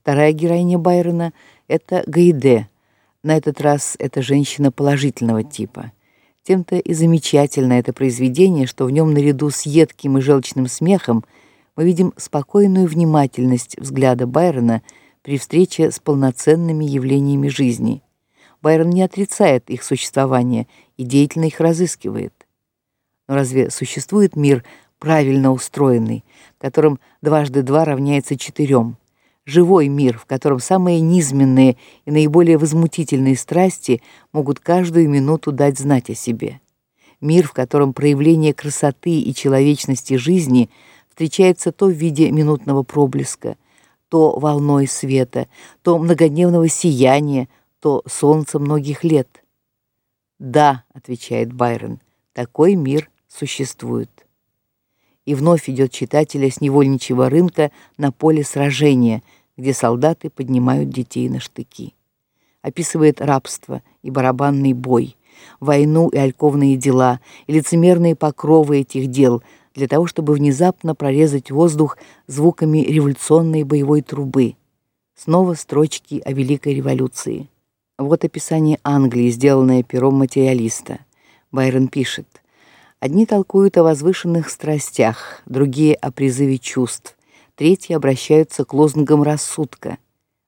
Вторая героиня Байрона это Гайде. На этот раз это женщина положительного типа. Тем-то и замечательно это произведение, что в нем наряду с едким и желчным смехом мы видим спокойную внимательность взгляда Байрона при встрече с полноценными явлениями жизни. Байрон не отрицает их существование и деятельно их разыскивает. Но разве существует мир правильно устроенный, в котором дважды два равняется четырем? Живой мир, в котором самые низменные и наиболее возмутительные страсти могут каждую минуту дать знать о себе. Мир, в котором проявление красоты и человечности жизни встречается то в виде минутного проблеска, то волной света, то многодневного сияния, то солнца многих лет. Да, отвечает Байрон. Такой мир существует. И вновь идет читателя с невольничьего рынка на поле сражения, где солдаты поднимают детей на штыки. Описывает рабство и барабанный бой, войну и альковные дела, и лицемерные покровы этих дел для того, чтобы внезапно прорезать воздух звуками революционной боевой трубы. Снова строчки о великой революции. Вот описание Англии, сделанное пером материалиста. Байрон пишет: Одни толкуют о возвышенных страстях, другие о призыве чувств, третьи обращаются к лозунгам рассудка.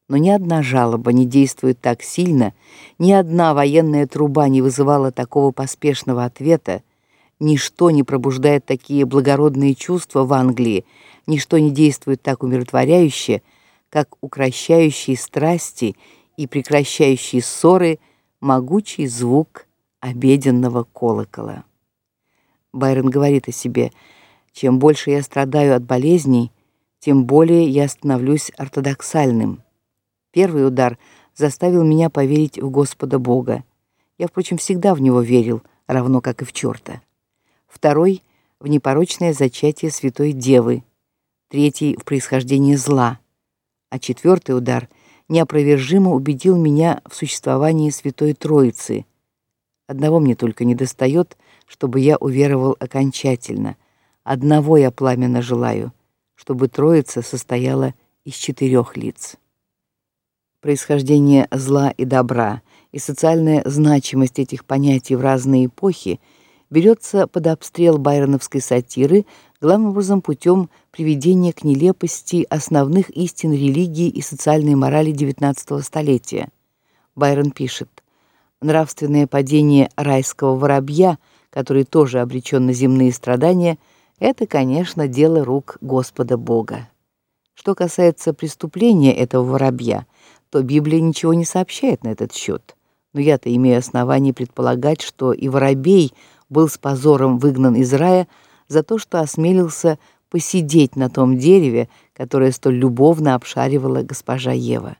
Но ни одна жалоба не действует так сильно, ни одна военная труба не вызывала такого поспешного ответа, ничто не пробуждает такие благородные чувства в Англии, ничто не действует так умиротворяюще, как укращающие страсти и прекращающий ссоры могучий звук обеденного колокола. Байрон говорит о себе: чем больше я страдаю от болезней, тем более я становлюсь ортодоксальным. Первый удар заставил меня поверить в Господа Бога. Я, впрочем, всегда в него верил, равно как и в чёрта. Второй в непорочное зачатие Святой Девы. Третий в происхождение зла. А четвертый удар — неопровержимо убедил меня в существовании Святой Троицы. Одного мне только недостает, чтобы я уверовал окончательно. Одного я пламенно желаю, чтобы Троица состояла из четырех лиц. Происхождение зла и добра и социальная значимость этих понятий в разные эпохи берется под обстрел байроновской сатиры главным образом путем приведения к нелепости основных истин религии и социальной морали XIX столетия. Байрон пишет: нравственное падение райского воробья, который тоже обречен на земные страдания, это, конечно, дело рук Господа Бога. Что касается преступления этого воробья, то Библия ничего не сообщает на этот счет. Но я-то имею основание предполагать, что и воробей был с позором выгнан из рая за то, что осмелился посидеть на том дереве, которое столь любовно обшаривала госпожа Ева.